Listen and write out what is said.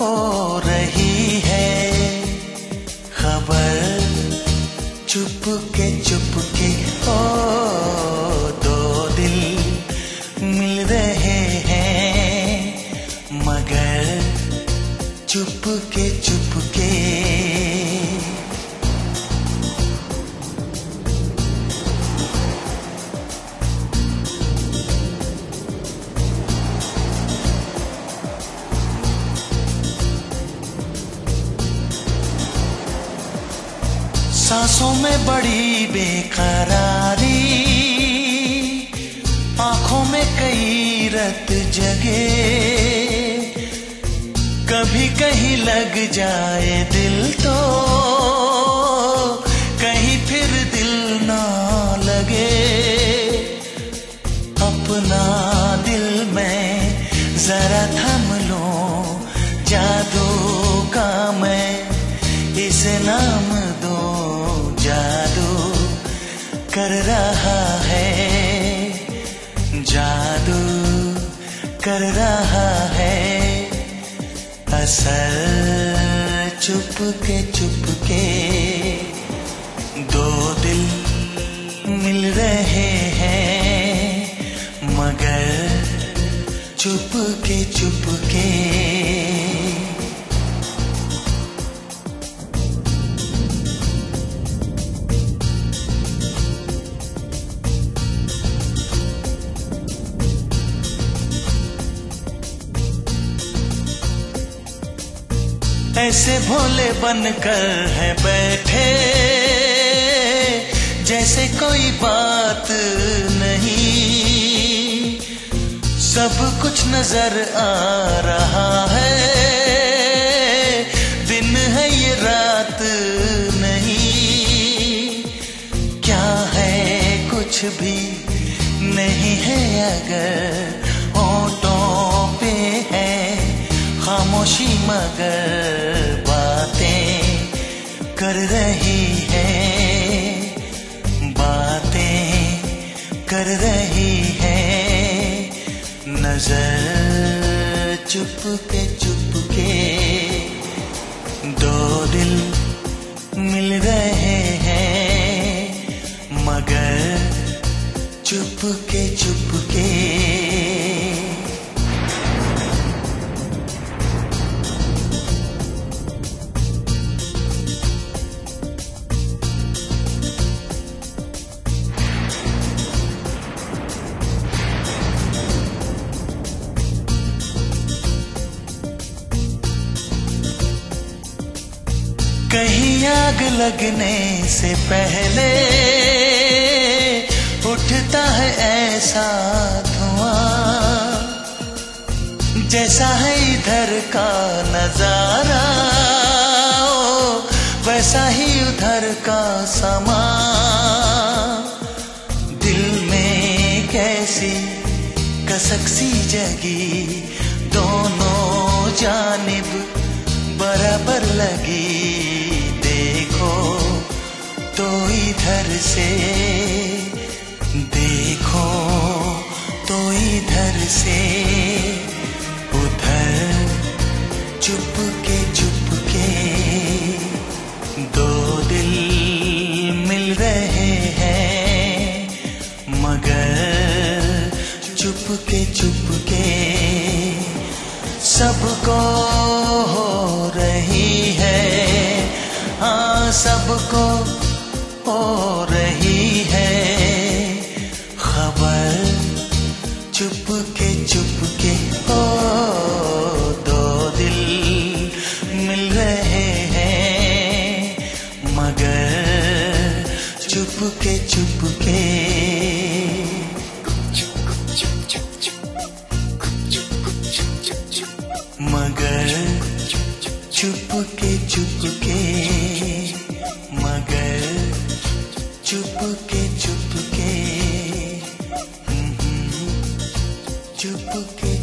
हो रही है। खबर चुप के चुप के हो दो दिल मिल रहे हैं, मगर चुप के चुपके चुपके सांसों में बड़ी बेकरारी, आँखों में कई रत जगे। कभी कहीं लग जाए दिल तो कहीं फिर दिल ना लगे। अपना दिल में जरा थम लो, जादू का मैं, इस नाम जादू कर रहा है। जादू कर रहा है। असर चुप के दो दिल मिल रहे हैं, मगर चुप के चुपके चुपके ऐसे भोले बनकर है बैठे, जैसे कोई बात नहीं। सब कुछ नज़र आ रहा है, दिन है ये रात नहीं। क्या है कुछ भी नहीं है अगर है खामोशी मगर बातें कर रही है। बातें कर रही है। नज़र चुप के चुपके दो कहीं आग लगने से पहले उठता है ऐसा धुआँ। जैसा है इधर का नज़ारा ओ, वैसा ही उधर का समा दिल में कैसी कसक सी जगी दोनों जानिब बराबर लगी। इधर से देखो तो इधर से उधर चुप के चुप के दो दिल मिल रहे हैं, मगर चुप के चुप के सबको हो रही है। हाँ सबको हो रही है। खबर चुप के चुप के हो दो दिल मिल रहे हैं। मगर चुप के चुप के चुपके चुपके। हम्म, चुपके।